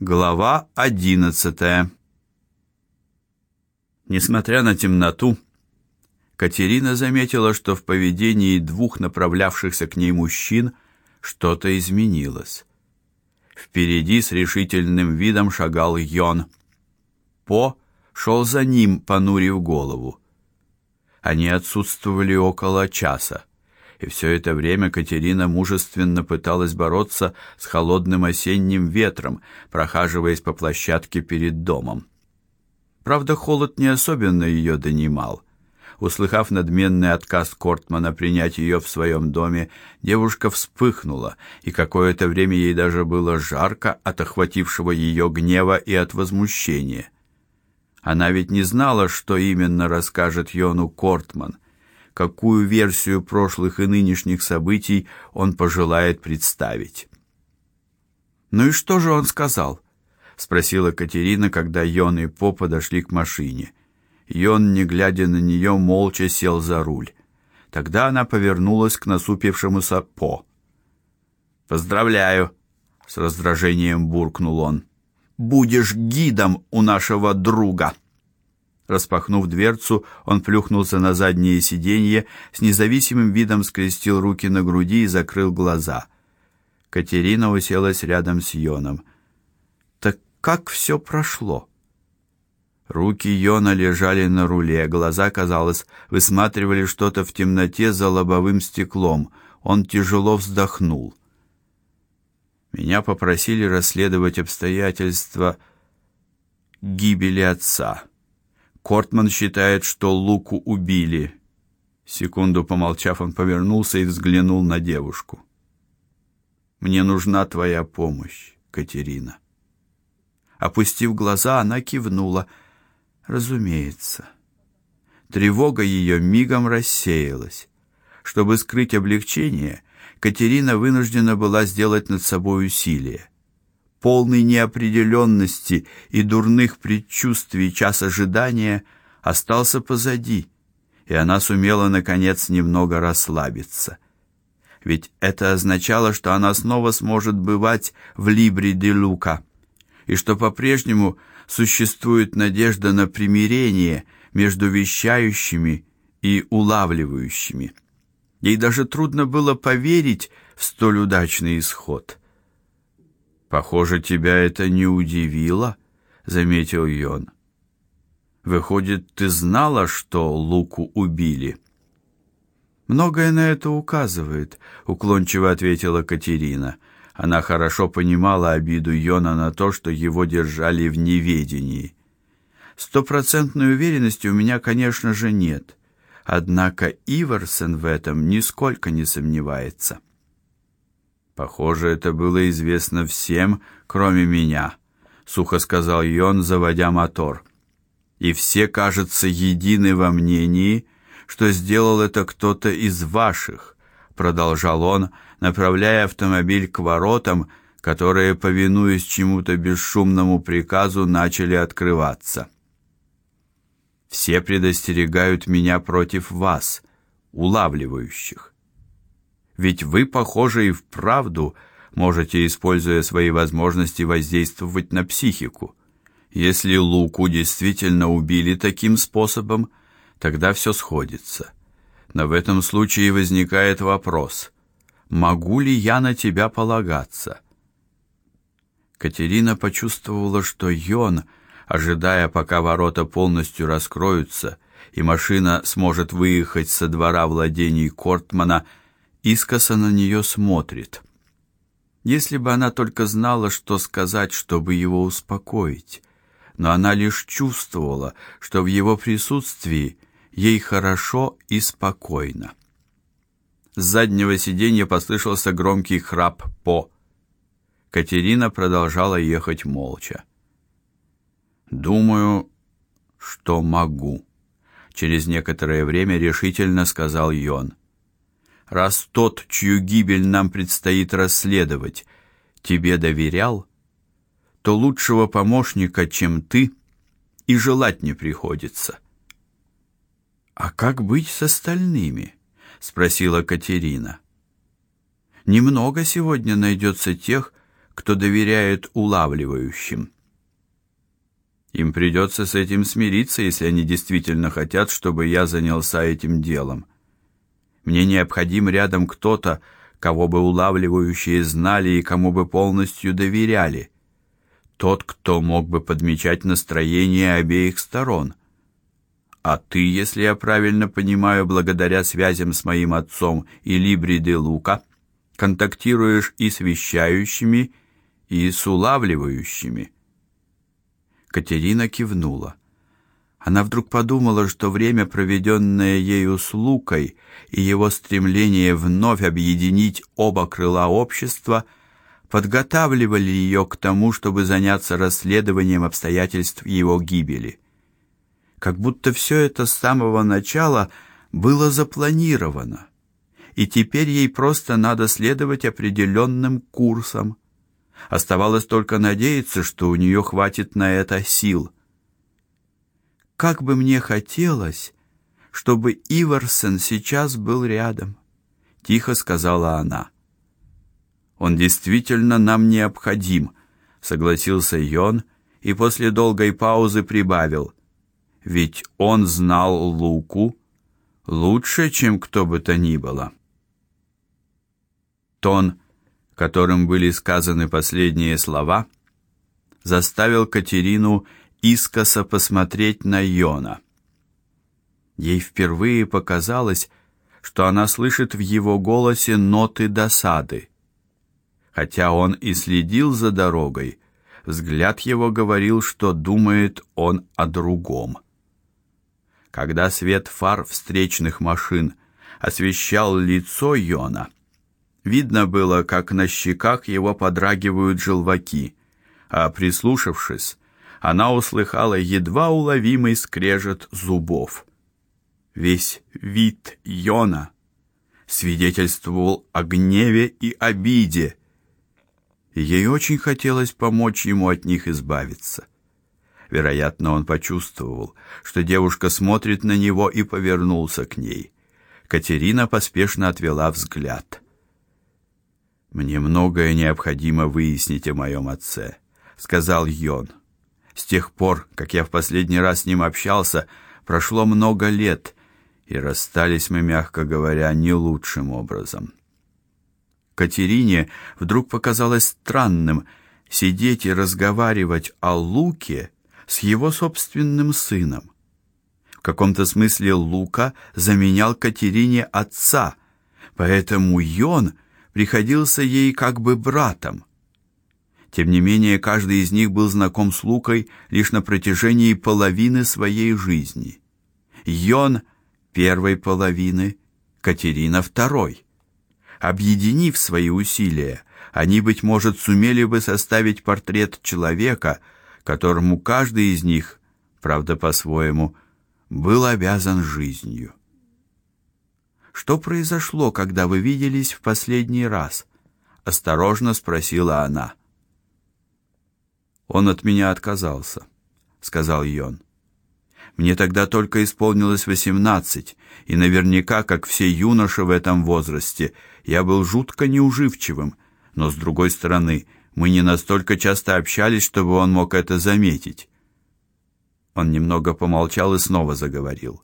Глава одиннадцатая. Несмотря на темноту, Катерина заметила, что в поведении двух направлявшихся к ней мужчин что-то изменилось. Впереди с решительным видом шагал Йон. По шел за ним, понурив голову. Они отсутствовали около часа и все это время Катерина мужественно пыталась бороться с холодным осенним ветром, прохаживаясь по площадке перед домом. Правда, холод не особенно ее донимал. Услыхав надменный отказ Кортмана принять ее в своем доме, девушка вспыхнула, и какое-то время ей даже было жарко от охватившего ее гнева и от возмущения. Она ведь не знала, что именно расскажет Йону Кортман, какую версию прошлых и нынешних событий он пожелает представить. Ну и что же он сказал? спросила Катерина, когда Йон и По подошли к машине. Йон, не глядя на нее, молча сел за руль. Тогда она повернулась к насупившемуся По. Поздравляю, с раздражением буркнул он. Будешь гидом у нашего друга. Распахнув дверцу, он плюхнулся на заднее сиденье, с независимым видом скрестил руки на груди и закрыл глаза. Катерина уселась рядом с Йоном. Так как все прошло? Руки Йона лежали на руле, глаза, казалось, высматривали что-то в темноте за лобовым стеклом. Он тяжело вздохнул. Меня попросили расследовать обстоятельства гибели отца. Кортман считает, что Луку убили. Секунду помолчав, он повернулся и взглянул на девушку. Мне нужна твоя помощь, Катерина. Опустив глаза, она кивнула. Разумеется. Тревога ее мигом рассеялась. Чтобы скрыть облегчение, Катерина вынуждена была сделать над собой усилие полный неопределенности и дурных предчувствий час ожидания остался позади, и она сумела наконец немного расслабиться. Ведь это означало, что она снова сможет бывать в Либри де Лука, и что по-прежнему существует надежда на примирение между вещающими и улавливающими. Ей даже трудно было поверить в столь удачный исход. Похоже, тебя это не удивило, заметил Йон. Выходит, ты знала, что Луку убили? Многое на это указывает, уклончиво ответила Катерина. Она хорошо понимала обиду Йона на то, что его держали в неведении. Стопроцентной уверенности у меня, конечно же, нет. Однако Иверсен в этом нисколько не сомневается. Похоже, это было известно всем, кроме меня, сухо сказал Йон, заводя мотор. И все, кажется, едины во мнении, что сделал это кто-то из ваших, продолжал он, направляя автомобиль к воротам, которые, повинуясь чему-то бесшумному приказу, начали открываться. Все предостерегают меня против вас, улавливающих. Ведь вы, похоже, и вправду можете, используя свои возможности, воздействовать на психику. Если Луку действительно убили таким способом, тогда все сходится. Но в этом случае возникает вопрос: могу ли я на тебя полагаться? Катерина почувствовала, что Йон, ожидая, пока ворота полностью раскроются и машина сможет выехать со двора владений Кортмана, искоса на нее смотрит. Если бы она только знала, что сказать, чтобы его успокоить, но она лишь чувствовала, что в его присутствии ей хорошо и спокойно. С заднего сиденья послышался громкий храп по. Катерина продолжала ехать молча. Думаю, что могу, через некоторое время решительно сказал Йон раз тот, чью гибель нам предстоит расследовать, тебе доверял, то лучшего помощника, чем ты, и желать не приходится. А как быть с остальными? спросила Катерина. Немного сегодня найдется тех, кто доверяет улавливающим. Им придется с этим смириться, если они действительно хотят, чтобы я занялся этим делом. Мне необходим рядом кто-то, кого бы улавливающие знали и кому бы полностью доверяли. Тот, кто мог бы подмечать настроение обеих сторон. А ты, если я правильно понимаю, благодаря связям с моим отцом и Либри де Лука, контактируешь и с вещающими, и с улавливающими. Катерина кивнула. Она вдруг подумала, что время, проведенное ею с Лукой, и его стремление вновь объединить оба крыла общества подготавливали ее к тому, чтобы заняться расследованием обстоятельств его гибели. Как будто все это с самого начала было запланировано, и теперь ей просто надо следовать определенным курсам. Оставалось только надеяться, что у нее хватит на это сил. Как бы мне хотелось, чтобы Иварсон сейчас был рядом, тихо сказала она. Он действительно нам необходим, согласился Йон и после долгой паузы прибавил: ведь он знал Луку лучше, чем кто бы то ни было. Тон, которым были сказаны последние слова, заставил Катерину искоса посмотреть на Йона. Ей впервые показалось, что она слышит в его голосе ноты досады. Хотя он и следил за дорогой, взгляд его говорил, что думает он о другом. Когда свет фар встречных машин освещал лицо Йона, видно было, как на щеках его подрагивают желваки, а прислушавшись, она услыхала едва уловимый скрежет зубов. Весь вид Йона свидетельствовал о гневе и обиде. Ей очень хотелось помочь ему от них избавиться. Вероятно, он почувствовал, что девушка смотрит на него и повернулся к ней. Катерина поспешно отвела взгляд. Мне многое необходимо выяснить о моем отце, сказал Йон. С тех пор, как я в последний раз с ним общался, прошло много лет, и расстались мы, мягко говоря, не лучшим образом. Катерине вдруг показалось странным сидеть и разговаривать о Луке с его собственным сыном. В каком-то смысле Лука заменял Катерине отца, поэтому Йон приходился ей как бы братом. Тем не менее, каждый из них был знаком с Лукой лишь на протяжении половины своей жизни. Йон первой половины, Катерина второй. Объединив свои усилия, они быть может сумели бы составить портрет человека, которому каждый из них, правда по-своему, был обязан жизнью. Что произошло, когда вы виделись в последний раз? осторожно спросила она. Он от меня отказался, сказал Йон. Мне тогда только исполнилось восемнадцать, и наверняка, как все юноши в этом возрасте, я был жутко неуживчивым, но с другой стороны, мы не настолько часто общались, чтобы он мог это заметить. Он немного помолчал и снова заговорил.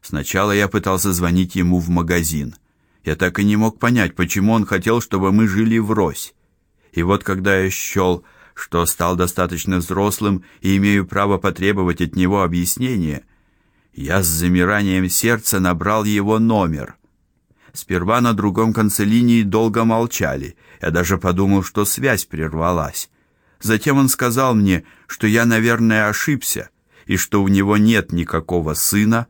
Сначала я пытался звонить ему в магазин. Я так и не мог понять, почему он хотел, чтобы мы жили врозь. И вот когда я счел что стал достаточно взрослым и имею право потребовать от него объяснения, я с замиранием сердца набрал его номер. Сперва на другом конце линии долго молчали. Я даже подумал, что связь прервалась. Затем он сказал мне, что я, наверное, ошибся и что у него нет никакого сына,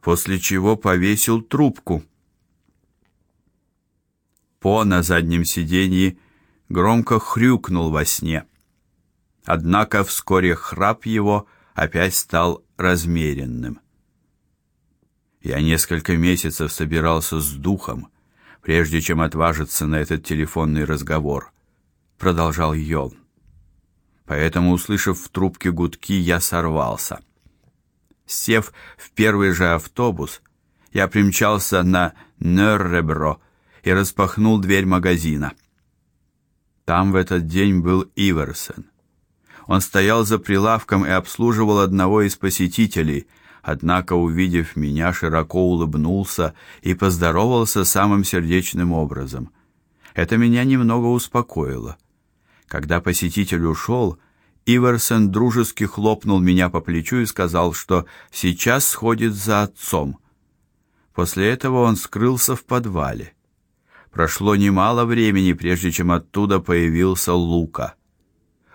после чего повесил трубку. По на заднем сиденье громко хрюкнул во сне. Однако вскоре храп его опять стал размеренным. Я несколько месяцев собирался с духом, прежде чем отважиться на этот телефонный разговор, продолжал Йон. Поэтому, услышав в трубке гудки, я сорвался. Сев в первый же автобус, я примчался на Нерребро и распахнул дверь магазина. Там в этот день был Иверсон. Он стоял за прилавком и обслуживал одного из посетителей, однако, увидев меня, широко улыбнулся и поздоровался самым сердечным образом. Это меня немного успокоило. Когда посетитель ушел, Иверсон дружески хлопнул меня по плечу и сказал, что сейчас сходит за отцом. После этого он скрылся в подвале. Прошло немало времени, прежде чем оттуда появился Лука.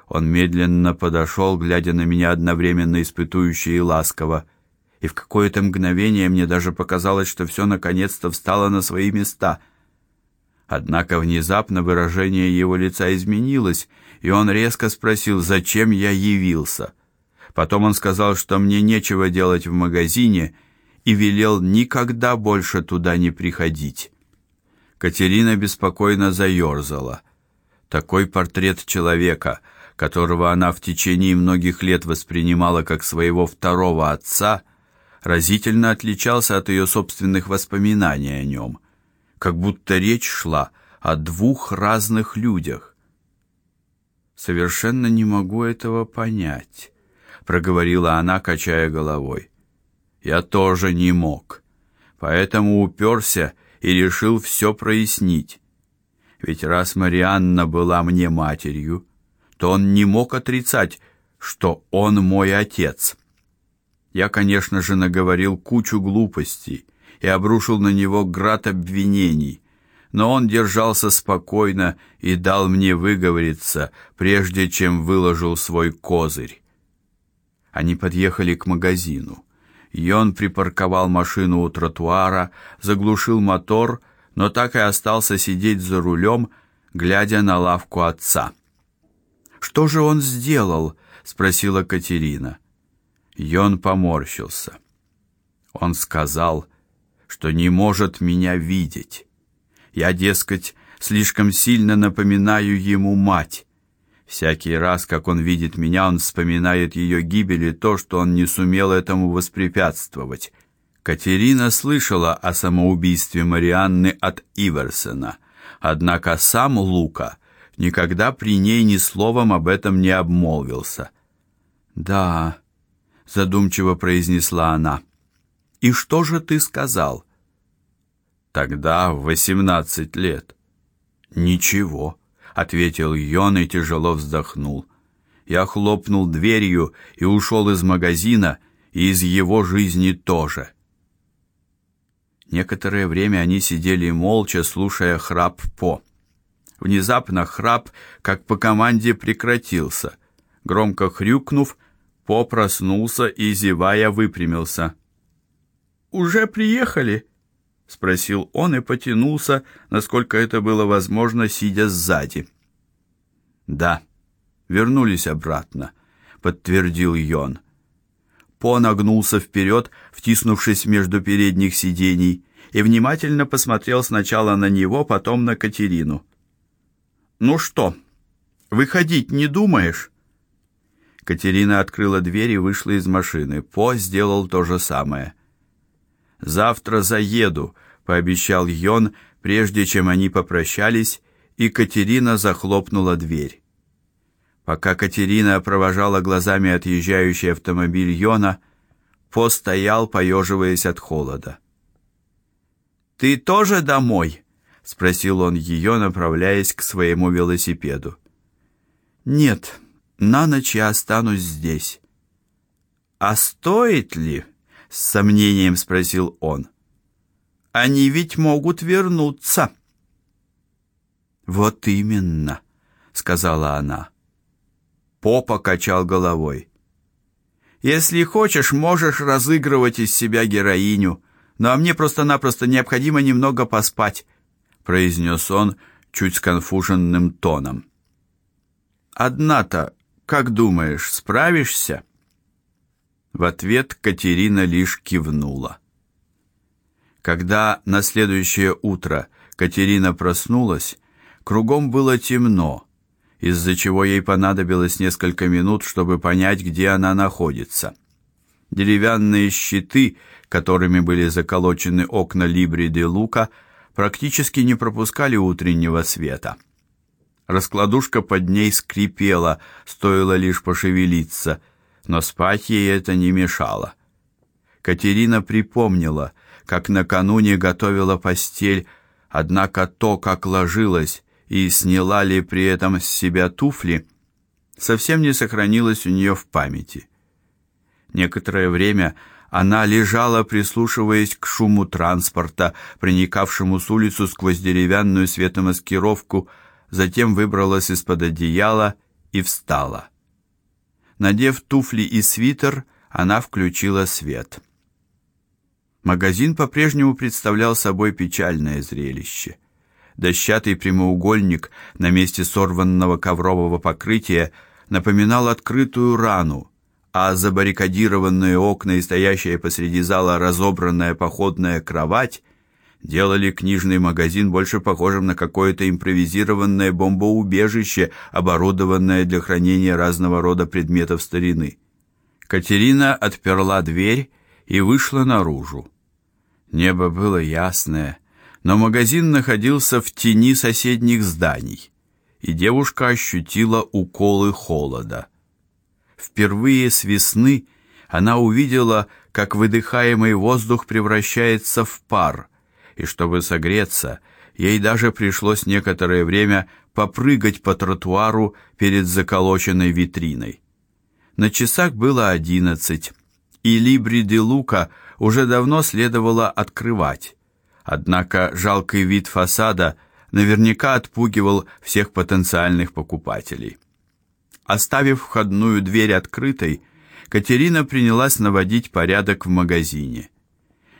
Он медленно подошел, глядя на меня одновременно испытующе и ласково, и в какое-то мгновение мне даже показалось, что все наконец-то встало на свои места. Однако внезапно выражение его лица изменилось, и он резко спросил, зачем я явился. Потом он сказал, что мне нечего делать в магазине, и велел никогда больше туда не приходить. Катерина беспокойно заерзала. Такой портрет человека — которого она в течение многих лет воспринимала как своего второго отца, разительно отличался от ее собственных воспоминаний о нем, как будто речь шла о двух разных людях. Совершенно не могу этого понять, проговорила она, качая головой. Я тоже не мог, поэтому уперся и решил все прояснить. Ведь раз Марианна была мне матерью, то он не мог отрицать, что он мой отец. Я, конечно же, наговорил кучу глупостей и обрушил на него град обвинений, но он держался спокойно и дал мне выговориться, прежде чем выложил свой козырь. Они подъехали к магазину. И он припарковал машину у тротуара, заглушил мотор, но так и остался сидеть за рулем, глядя на лавку отца. Что же он сделал? спросила Катерина. Йон поморщился. Он сказал, что не может меня видеть. Я, дескать, слишком сильно напоминаю ему мать. Всякий раз, как он видит меня, он вспоминает ее гибель и то, что он не сумел этому воспрепятствовать. Катерина слышала о самоубийстве Марианны от Иверсена, однако сам Лука никогда при ней ни словом об этом не обмолвился. "Да", задумчиво произнесла она. "И что же ты сказал?" "Тогда в восемнадцать лет". "Ничего", ответил Йон и тяжело вздохнул. Я хлопнул дверью и ушел из магазина, и из его жизни тоже. Некоторое время они сидели молча, слушая храп По. Внезапно храп, как по команде, прекратился. Громко хрюкнув, По проснулся и зевая выпрямился. Уже приехали? спросил он и потянулся, насколько это было возможно, сидя сзади. Да, вернулись обратно, подтвердил Йон. По нагнулся вперед, втиснувшись между передних сидений, и внимательно посмотрел сначала на него, потом на Катерину. Ну что, выходить не думаешь? Катерина открыла дверь и вышла из машины. По сделал то же самое. Завтра заеду, пообещал Йон, прежде чем они попрощались, и Катерина захлопнула дверь. Пока Катерина провожала глазами отъезжающий автомобиль Йона, По стоял, поеживаясь от холода. Ты тоже домой? Спросил он ее, направляясь к своему велосипеду. Нет, на ночь я останусь здесь. А стоит ли? с сомнением спросил он. Они ведь могут вернуться. Вот именно, сказала она. Попа качал головой. Если хочешь, можешь разыгрывать из себя героиню, но мне просто-напросто необходимо немного поспать произнес он чуть сконфуженным тоном. Одна-то, как думаешь, справишься? В ответ Катерина лишь кивнула. Когда на следующее утро Катерина проснулась, кругом было темно, из-за чего ей понадобилось несколько минут, чтобы понять, где она находится. Деревянные щиты, которыми были заколочены окна Либри де Лука, практически не пропускали утреннего света. Раскладушка под ней скрипела, стоило лишь пошевелиться, но спать ей это не мешало. Катерина припомнила, как накануне готовила постель, однако то, как ложилась и сняла ли при этом с себя туфли, совсем не сохранилось у нее в памяти. Некоторое время она лежала, прислушиваясь к шуму транспорта, проникавшему с улицы сквозь деревянную светомаскировку, затем выбралась из-под одеяла и встала. Надев туфли и свитер, она включила свет. Магазин по-прежнему представлял собой печальное зрелище. Дощатый прямоугольник на месте сорванного коврового покрытия напоминал открытую рану, а забаррикадированные окна и стоящая посреди зала разобранная походная кровать делали книжный магазин больше похожим на какое-то импровизированное бомбоубежище, оборудованное для хранения разного рода предметов старины. Катерина отперла дверь и вышла наружу. Небо было ясное, но магазин находился в тени соседних зданий, и девушка ощутила уколы холода. Впервые с весны она увидела, как выдыхаемый воздух превращается в пар, и чтобы согреться, ей даже пришлось некоторое время попрыгать по тротуару перед заколоченной витриной. На часах было одиннадцать, и Либри де Лука уже давно следовало открывать. Однако жалкий вид фасада наверняка отпугивал всех потенциальных покупателей. Оставив входную дверь открытой, Катерина принялась наводить порядок в магазине.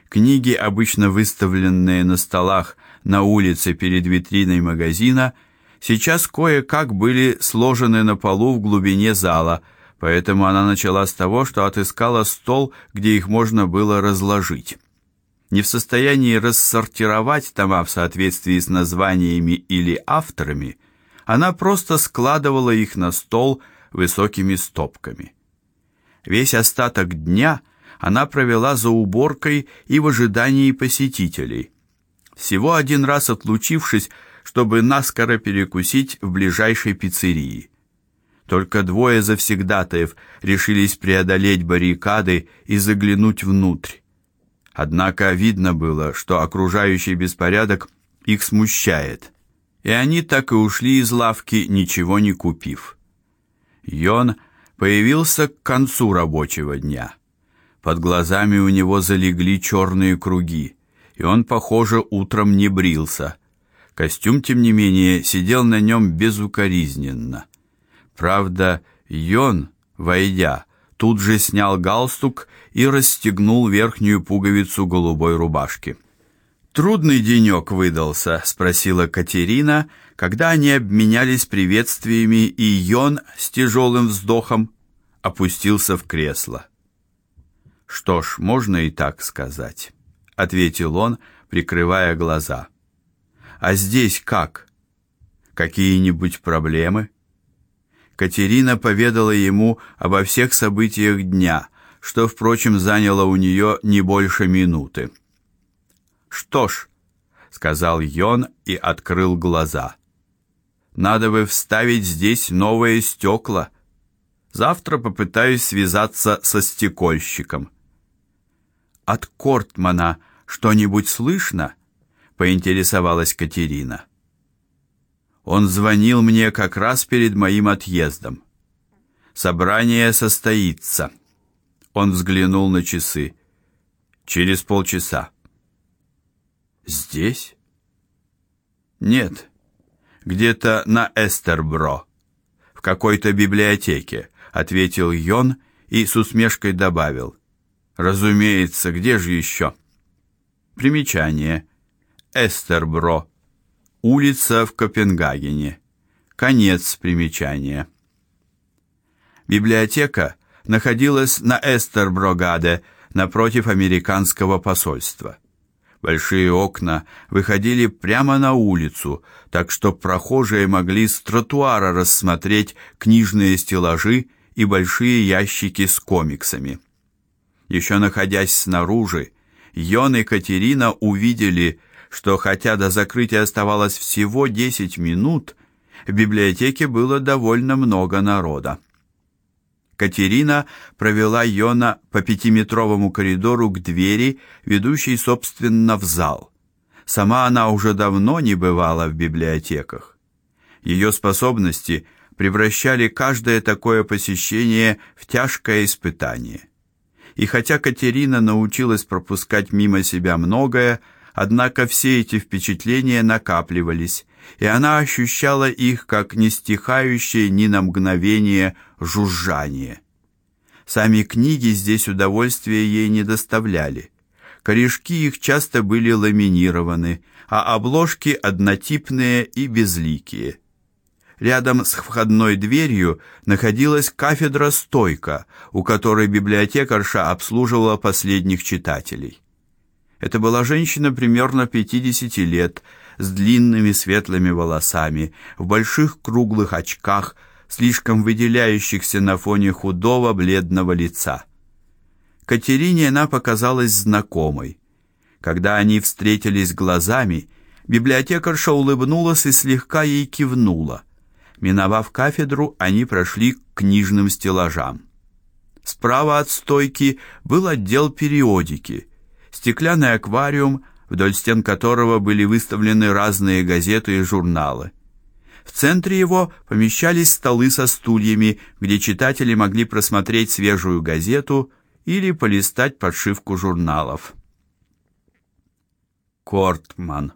Книги, обычно выставленные на столах на улице перед витриной магазина, сейчас кое-как были сложены на полу в глубине зала, поэтому она начала с того, что отыскала стол, где их можно было разложить. Не в состоянии рассортировать тома в соответствии с названиями или авторами, она просто складывала их на стол высокими стопками. Весь остаток дня она провела за уборкой и в ожидании посетителей. Всего один раз отлучившись, чтобы наскоро перекусить в ближайшей пиццерии. Только двое завсегдатаев решились преодолеть баррикады и заглянуть внутрь. Однако видно было, что окружающий беспорядок их смущает, и они так и ушли из лавки, ничего не купив. Йон появился к концу рабочего дня. Под глазами у него залегли черные круги, и он, похоже, утром не брился. Костюм, тем не менее, сидел на нем безукоризненно. Правда, Йон, войдя, тут же снял галстук и расстегнул верхнюю пуговицу голубой рубашки. Трудный денек выдался, спросила Катерина, когда они обменялись приветствиями, и Йон с тяжелым вздохом опустился в кресло. Что ж, можно и так сказать, ответил он, прикрывая глаза. А здесь как? Какие-нибудь проблемы? Катерина поведала ему обо всех событиях дня, что, впрочем, заняло у нее не больше минуты. Что ж, сказал Йон и открыл глаза. Надо бы вставить здесь новые стекла. Завтра попытаюсь связаться со стекольщиком от Кортмана что-нибудь слышно? поинтересовалась Катерина. Он звонил мне как раз перед моим отъездом. Собрание состоится. Он взглянул на часы. Через полчаса. Здесь? Нет. Где-то на Эстербро, в какой-то библиотеке, ответил Йон и с усмешкой добавил: Разумеется, где же еще? Примечание. Эстербро. Улица в Копенгагене. Конец примечания. Библиотека находилась на Эстерброгаде, напротив американского посольства. Большие окна выходили прямо на улицу, так что прохожие могли с тротуара рассмотреть книжные стеллажи и большие ящики с комиксами. Еще находясь снаружи, Йон и Катерина увидели, что хотя до закрытия оставалось всего 10 минут, В библиотеке было довольно много народа. Катерина провела Йона по пятиметровому коридору к двери, ведущей, собственно, в зал. Сама она уже давно не бывала в библиотеках. Ее способности превращали каждое такое посещение в тяжкое испытание. И хотя Катерина научилась пропускать мимо себя многое, однако все эти впечатления накапливались, и она ощущала их как не стихающее ни на мгновение жужжание. Сами книги здесь удовольствия ей не доставляли. Корешки их часто были ламинированы, а обложки однотипные и безликие. Рядом с входной дверью находилась кафедра-стойка, у которой библиотекарша обслуживала последних читателей. Это была женщина примерно 50 лет, с длинными светлыми волосами, в больших круглых очках, слишком выделяющихся на фоне худого бледного лица. Катерине она показалась знакомой. Когда они встретились глазами, библиотекарша улыбнулась и слегка ей кивнула. Миновав кафедру, они прошли к книжным стеллажам. Справа от стойки был отдел периодики, стеклянный аквариум вдоль стен которого были выставлены разные газеты и журналы. В центре его помещались столы со стульями, где читатели могли просмотреть свежую газету или полистать подшивку журналов. Кортман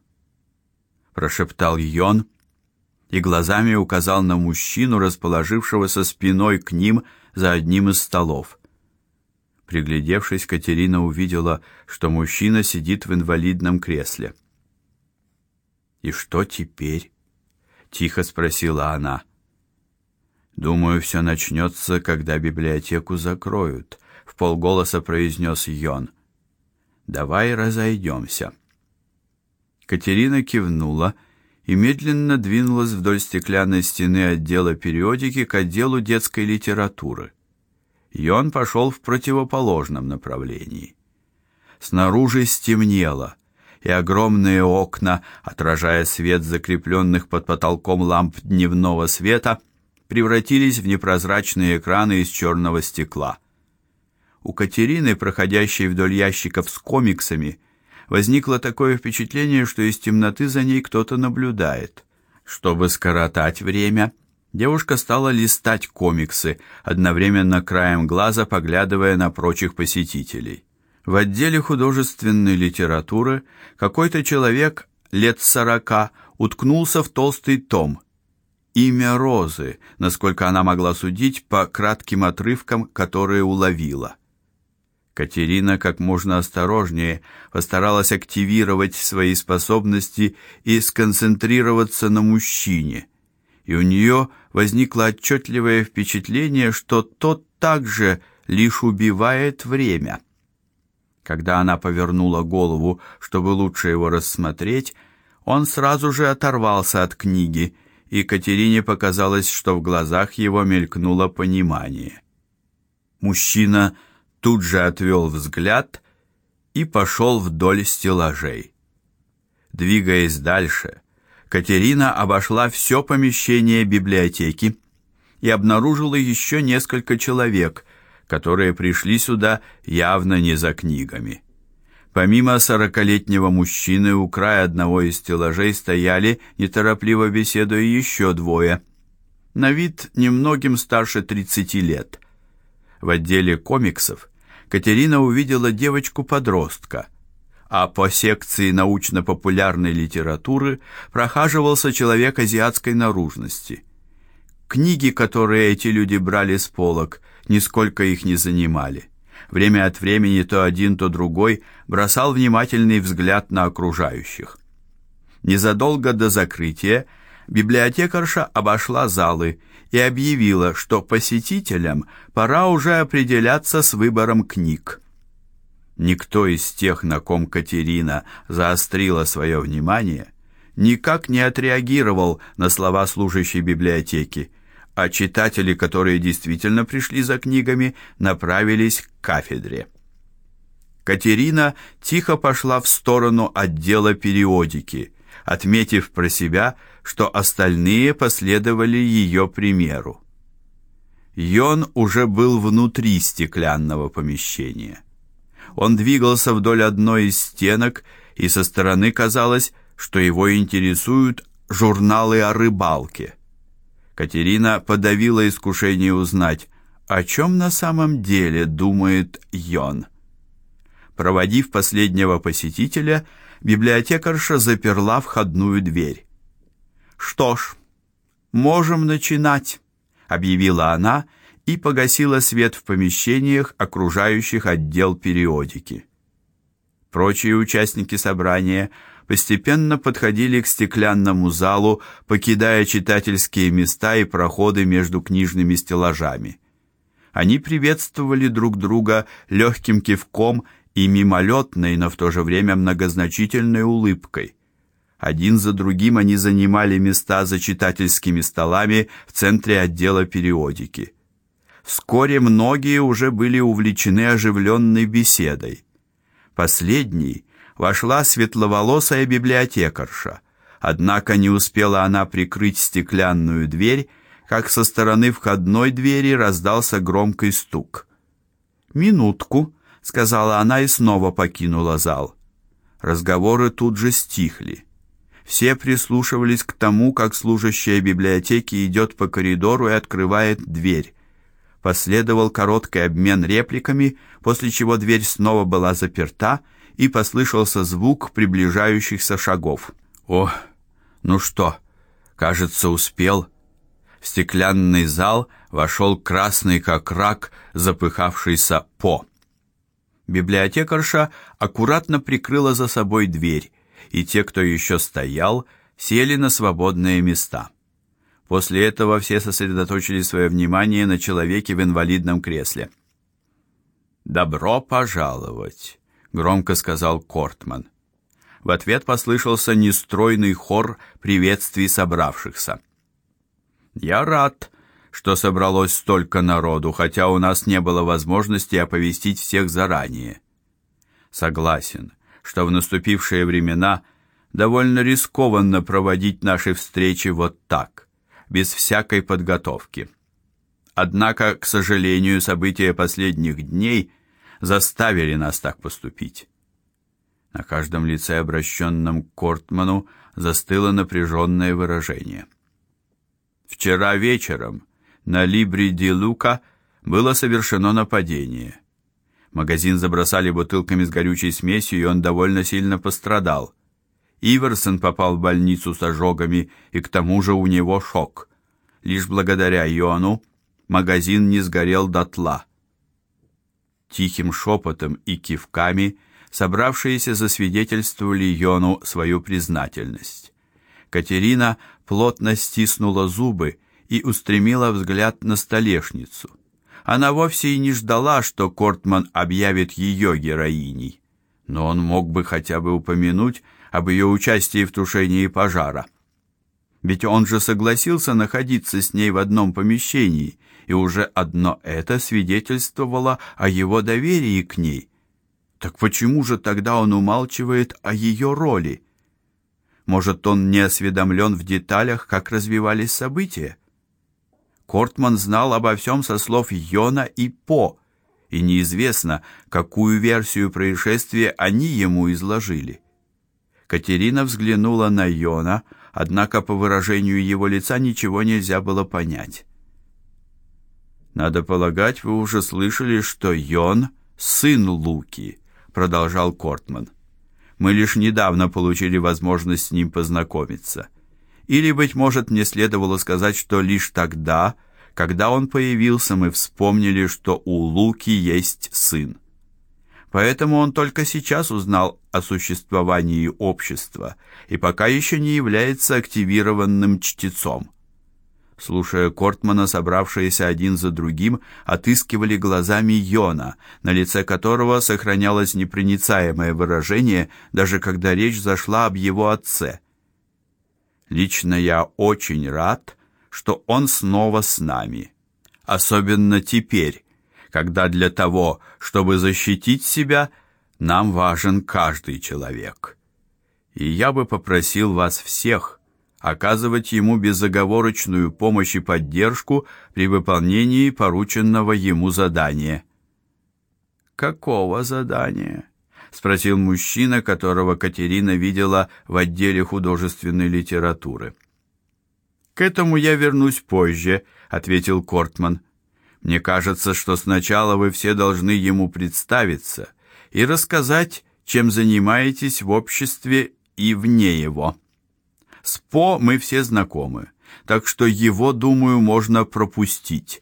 прошептал Йон и глазами указал на мужчину, расположившегося спиной к ним за одним из столов. Приглядевшись, Катерина увидела, что мужчина сидит в инвалидном кресле. И что теперь? тихо спросила она. Думаю, все начнется, когда библиотеку закроют, в полголоса произнес Йон. Давай разойдемся. Катерина кивнула и медленно двинулась вдоль стеклянной стены отдела периодики к отделу детской литературы и он пошел в противоположном направлении. Снаружи стемнело, и огромные окна, отражая свет закрепленных под потолком ламп дневного света, превратились в непрозрачные экраны из черного стекла. У Катерины, проходящей вдоль ящиков с комиксами, возникло такое впечатление, что из темноты за ней кто-то наблюдает. Чтобы скоротать время, Девушка стала листать комиксы, одновременно краем глаза поглядывая на прочих посетителей. В отделе художественной литературы какой-то человек лет сорока уткнулся в толстый том. Имя Розы, насколько она могла судить по кратким отрывкам, которые уловила. Катерина как можно осторожнее постаралась активировать свои способности и сконцентрироваться на мужчине и у нее возникло отчетливое впечатление, что тот также лишь убивает время. Когда она повернула голову, чтобы лучше его рассмотреть, он сразу же оторвался от книги, и Катерине показалось, что в глазах его мелькнуло понимание. Мужчина тут же отвел взгляд и пошел вдоль стеллажей. Двигаясь дальше, Катерина обошла все помещение библиотеки и обнаружила еще несколько человек, которые пришли сюда явно не за книгами. Помимо сорокалетнего мужчины у края одного из стеллажей стояли, неторопливо беседуя, еще двое. На вид немногим старше тридцати лет. В отделе комиксов Катерина увидела девочку-подростка, а по секции научно-популярной литературы прохаживался человек азиатской наружности. Книги, которые эти люди брали с полок, нисколько их не занимали. Время от времени то один, то другой бросал внимательный взгляд на окружающих. Незадолго до закрытия библиотекарша обошла залы и объявила, что посетителям пора уже определяться с выбором книг. Никто из тех, на ком Катерина заострила свое внимание, никак не отреагировал на слова служащей библиотеки, а читатели, которые действительно пришли за книгами, направились к кафедре. Катерина тихо пошла в сторону отдела периодики, отметив про себя, что остальные последовали ее примеру. Йон уже был внутри стеклянного помещения. Он двигался вдоль одной из стенок, и со стороны казалось, что его интересуют журналы о рыбалке. Катерина подавила искушение узнать, о чем на самом деле думает Йон. Проводив последнего посетителя, библиотекарша заперла входную дверь. Что ж, можем начинать, объявила она и погасила свет в помещениях, окружающих отдел периодики. Прочие участники собрания постепенно подходили к стеклянному залу, покидая читательские места и проходы между книжными стеллажами. Они приветствовали друг друга легким кивком и мимолетной, но в то же время многозначительной улыбкой. Один за другим они занимали места за читательскими столами в центре отдела периодики. Вскоре многие уже были увлечены оживленной беседой. Последней вошла светловолосая библиотекарша. Однако не успела она прикрыть стеклянную дверь, как со стороны входной двери раздался громкий стук. "Минутку", сказала она и снова покинула зал. Разговоры тут же стихли. Все прислушивались к тому, как служащая библиотеки идет по коридору и открывает дверь. Последовал короткий обмен репликами, после чего дверь снова была заперта, и послышался звук приближающихся шагов. О, ну что? Кажется, успел. В стеклянный зал вошел красный как рак запыхавшийся По. Библиотекарша аккуратно прикрыла за собой дверь, и те, кто еще стоял, сели на свободные места. После этого все сосредоточили свое внимание на человеке в инвалидном кресле. Добро пожаловать, громко сказал Кортман. В ответ послышался нестройный хор приветствий собравшихся. Я рад, что собралось столько народу, хотя у нас не было возможности оповестить всех заранее. Согласен, что в наступившие времена довольно рискованно проводить наши встречи вот так, без всякой подготовки. Однако, к сожалению, события последних дней заставили нас так поступить. На каждом лице, обращенном к Кортману, застыло напряженное выражение. Вчера вечером на Либри ди Лука было совершено нападение. Магазин забросали бутылками с горючей смесью, и он довольно сильно пострадал. Иверсон попал в больницу с ожогами, и к тому же у него шок. Лишь благодаря Йону магазин не сгорел дотла. Тихим шепотом и кивками собравшиеся засвидетельствовали Йону свою признательность. Катерина плотно стиснула зубы и устремила взгляд на столешницу. Она вовсе и не ждала, что Кортман объявит ее героиней, но он мог бы хотя бы упомянуть об ее участии в тушении пожара. Ведь он же согласился находиться с ней в одном помещении, и уже одно это свидетельствовало о его доверии к ней. Так почему же тогда он умалчивает о ее роли? Может, он не осведомлен в деталях, как развивались события? Кортман знал обо всем со слов Йона и По, и неизвестно, какую версию происшествия они ему изложили. Катерина взглянула на Йона, однако по выражению его лица ничего нельзя было понять. Надо полагать, вы уже слышали, что Йон сын Луки, продолжал Кортман. Мы лишь недавно получили возможность с ним познакомиться. Или, быть может, мне следовало сказать, что лишь тогда, когда он появился, мы вспомнили, что у Луки есть сын. Поэтому он только сейчас узнал о существовании общества и пока еще не является активированным чтецом. Слушая Кортмана, собравшиеся один за другим отыскивали глазами Йона, на лице которого сохранялось непроницаемое выражение, даже когда речь зашла об его отце. Лично я очень рад, что он снова с нами, особенно теперь, когда для того, чтобы защитить себя, нам важен каждый человек. И я бы попросил вас всех оказывать ему безоговорочную помощь и поддержку при выполнении порученного ему задания. Какого задания? спросил мужчина, которого Катерина видела в отделе художественной литературы. К этому я вернусь позже, ответил Кортман. Мне кажется, что сначала вы все должны ему представиться и рассказать, чем занимаетесь в обществе и вне его. С По мы все знакомы, так что его, думаю, можно пропустить.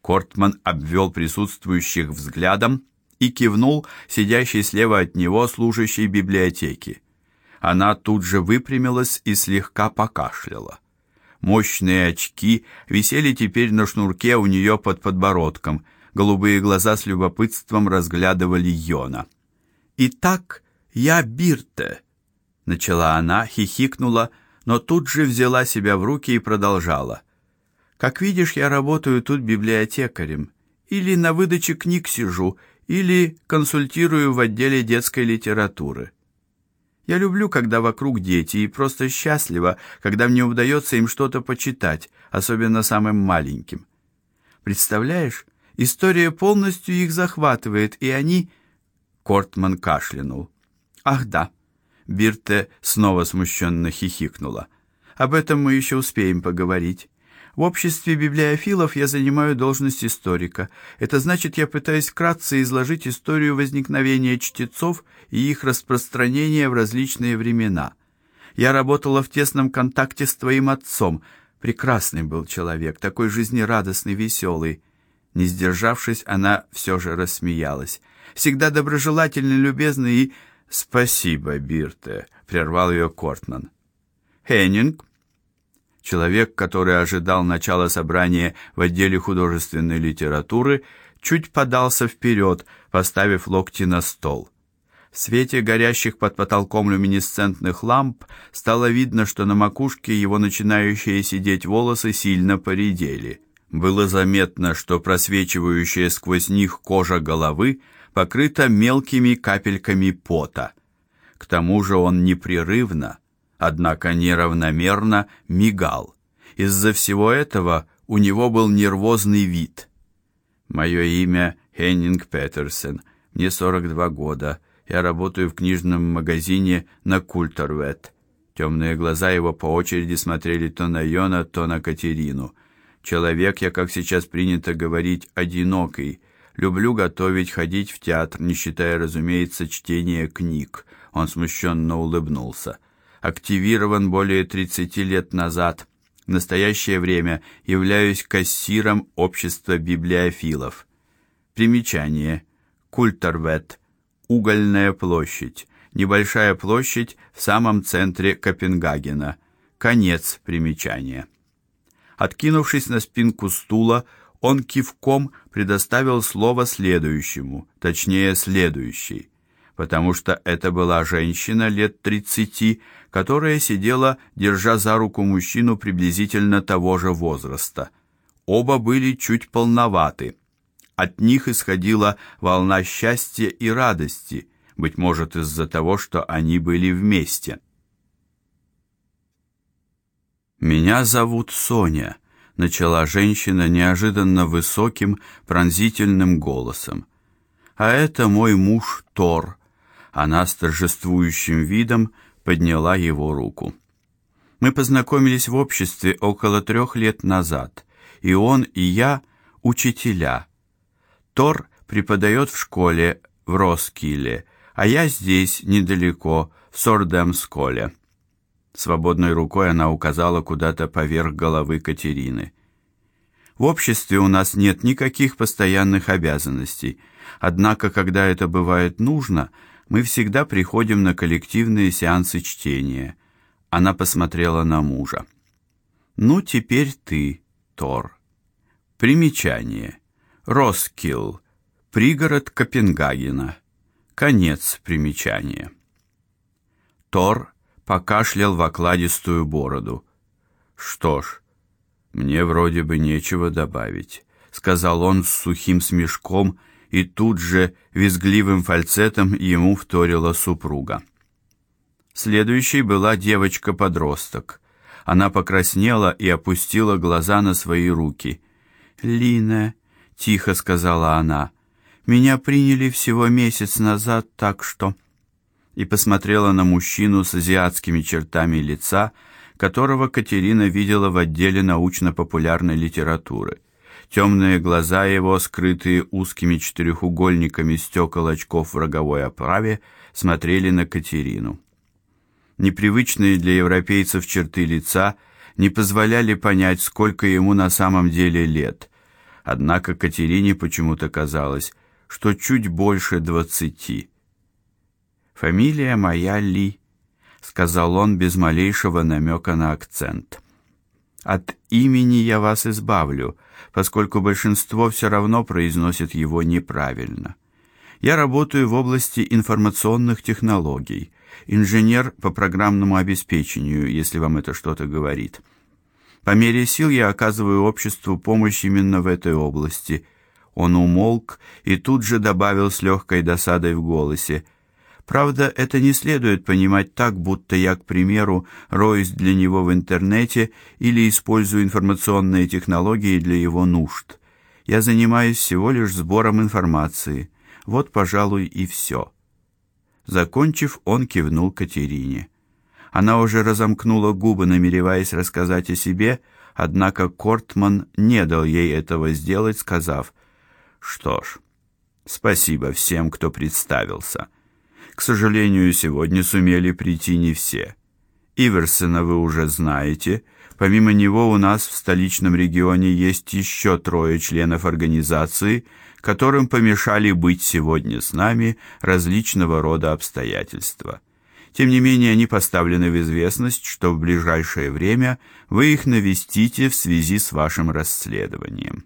Кортман обвел присутствующих взглядом и кивнул сидящей слева от него служащей библиотеки. Она тут же выпрямилась и слегка покашляла. Мощные очки висели теперь на шнурке у нее под подбородком. Голубые глаза с любопытством разглядывали Йона. «Итак, я Бирте», — начала она, хихикнула, но тут же взяла себя в руки и продолжала. «Как видишь, я работаю тут библиотекарем. Или на выдаче книг сижу, или консультирую в отделе детской литературы. Я люблю, когда вокруг дети, и просто счастлива, когда мне удается им что-то почитать, особенно самым маленьким. Представляешь, история полностью их захватывает, и они Кортман кашлянул. Ах, да. Бирте снова смущенно хихикнула. Об этом мы еще успеем поговорить. В обществе библиофилов я занимаю должность историка. Это значит, я пытаюсь вкратце изложить историю возникновения чтецов и их распространения в различные времена. Я работала в тесном контакте с твоим отцом. Прекрасный был человек, такой жизнерадостный, веселый. Не сдержавшись, она все же рассмеялась. Всегда доброжелательный, любезный и Спасибо, Бирте, прервал ее Кортман. Хеннинг Человек, который ожидал начала собрания в отделе художественной литературы, чуть подался вперед, поставив локти на стол. В свете горящих под потолком люминесцентных ламп стало видно, что на макушке его начинающие сидеть волосы сильно поредели. Было заметно, что просвечивающая сквозь них кожа головы покрыта мелкими капельками пота. К тому же он непрерывно, однако неравномерно мигал. Из-за всего этого у него был нервозный вид. Мое имя Хеннинг Петерсен. Мне 42 года. Я работаю в книжном магазине на Культервет. Темные глаза его по очереди смотрели то на Йона, то на Катерину. Человек я, как сейчас принято говорить, одинокий. Люблю готовить, ходить в театр, не считая, разумеется, чтения книг. Он смущенно улыбнулся активирован более 30 лет назад. В настоящее время являюсь кассиром общества библиофилов. Примечание. Культервет. Угольная площадь. Небольшая площадь в самом центре Копенгагена. Конец примечания. Откинувшись на спинку стула, он кивком предоставил слово следующему, точнее, следующей потому что это была женщина лет тридцати, которая сидела, держа за руку мужчину приблизительно того же возраста. Оба были чуть полноваты. От них исходила волна счастья и радости, быть может, из-за того, что они были вместе. Меня зовут Соня, начала женщина неожиданно высоким, пронзительным голосом. А это мой муж Тор она с торжествующим видом подняла его руку. Мы познакомились в обществе около трех лет назад, и он и я учителя. Тор преподает в школе в Роскиле, а я здесь недалеко, в Сордемсколе. Свободной рукой она указала куда-то поверх головы Катерины. В обществе у нас нет никаких постоянных обязанностей, однако когда это бывает нужно, мы всегда приходим на коллективные сеансы чтения. Она посмотрела на мужа. Ну, теперь ты, Тор. Примечание. Роскилл. Пригород Копенгагена. Конец примечания. Тор покашлял в окладистую бороду. Что ж, мне вроде бы нечего добавить, сказал он с сухим смешком и тут же визгливым фальцетом ему вторила супруга. Следующей была девочка-подросток. Она покраснела и опустила глаза на свои руки. "Лина", тихо сказала она. "Меня приняли всего месяц назад, так что" и посмотрела на мужчину с азиатскими чертами лица, которого Катерина видела в отделе научно-популярной литературы. Темные глаза его, скрытые узкими четырехугольниками стекол очков в роговой оправе, смотрели на Катерину. Непривычные для европейцев черты лица не позволяли понять, сколько ему на самом деле лет. Однако Катерине почему-то казалось, что чуть больше двадцати. Фамилия моя Ли, сказал он без малейшего намека на акцент. От имени я вас избавлю, поскольку большинство все равно произносит его неправильно. Я работаю в области информационных технологий, инженер по программному обеспечению, если вам это что-то говорит. По мере сил я оказываю обществу помощь именно в этой области. Он умолк и тут же добавил с легкой досадой в голосе: Правда, это не следует понимать так, будто я, к примеру, роюсь для него в интернете или использую информационные технологии для его нужд. Я занимаюсь всего лишь сбором информации. Вот, пожалуй, и все. Закончив, он кивнул Катерине. Она уже разомкнула губы, намереваясь рассказать о себе, однако Кортман не дал ей этого сделать, сказав: "Что ж, спасибо всем, кто представился". К сожалению, сегодня сумели прийти не все. Иверсена вы уже знаете. Помимо него у нас в столичном регионе есть еще трое членов организации, которым помешали быть сегодня с нами различного рода обстоятельства. Тем не менее, они поставлены в известность, что в ближайшее время вы их навестите в связи с вашим расследованием.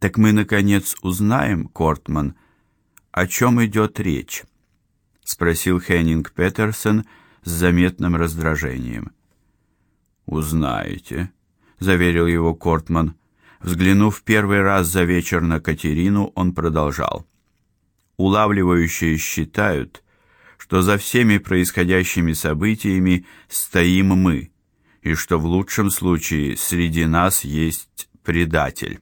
Так мы наконец узнаем, Кортман, о чем идет речь? спросил Хеннинг Петерсон с заметным раздражением. Узнаете, заверил его Кортман. Взглянув первый раз за вечер на Катерину, он продолжал: Улавливающие считают, что за всеми происходящими событиями стоим мы, и что в лучшем случае среди нас есть предатель.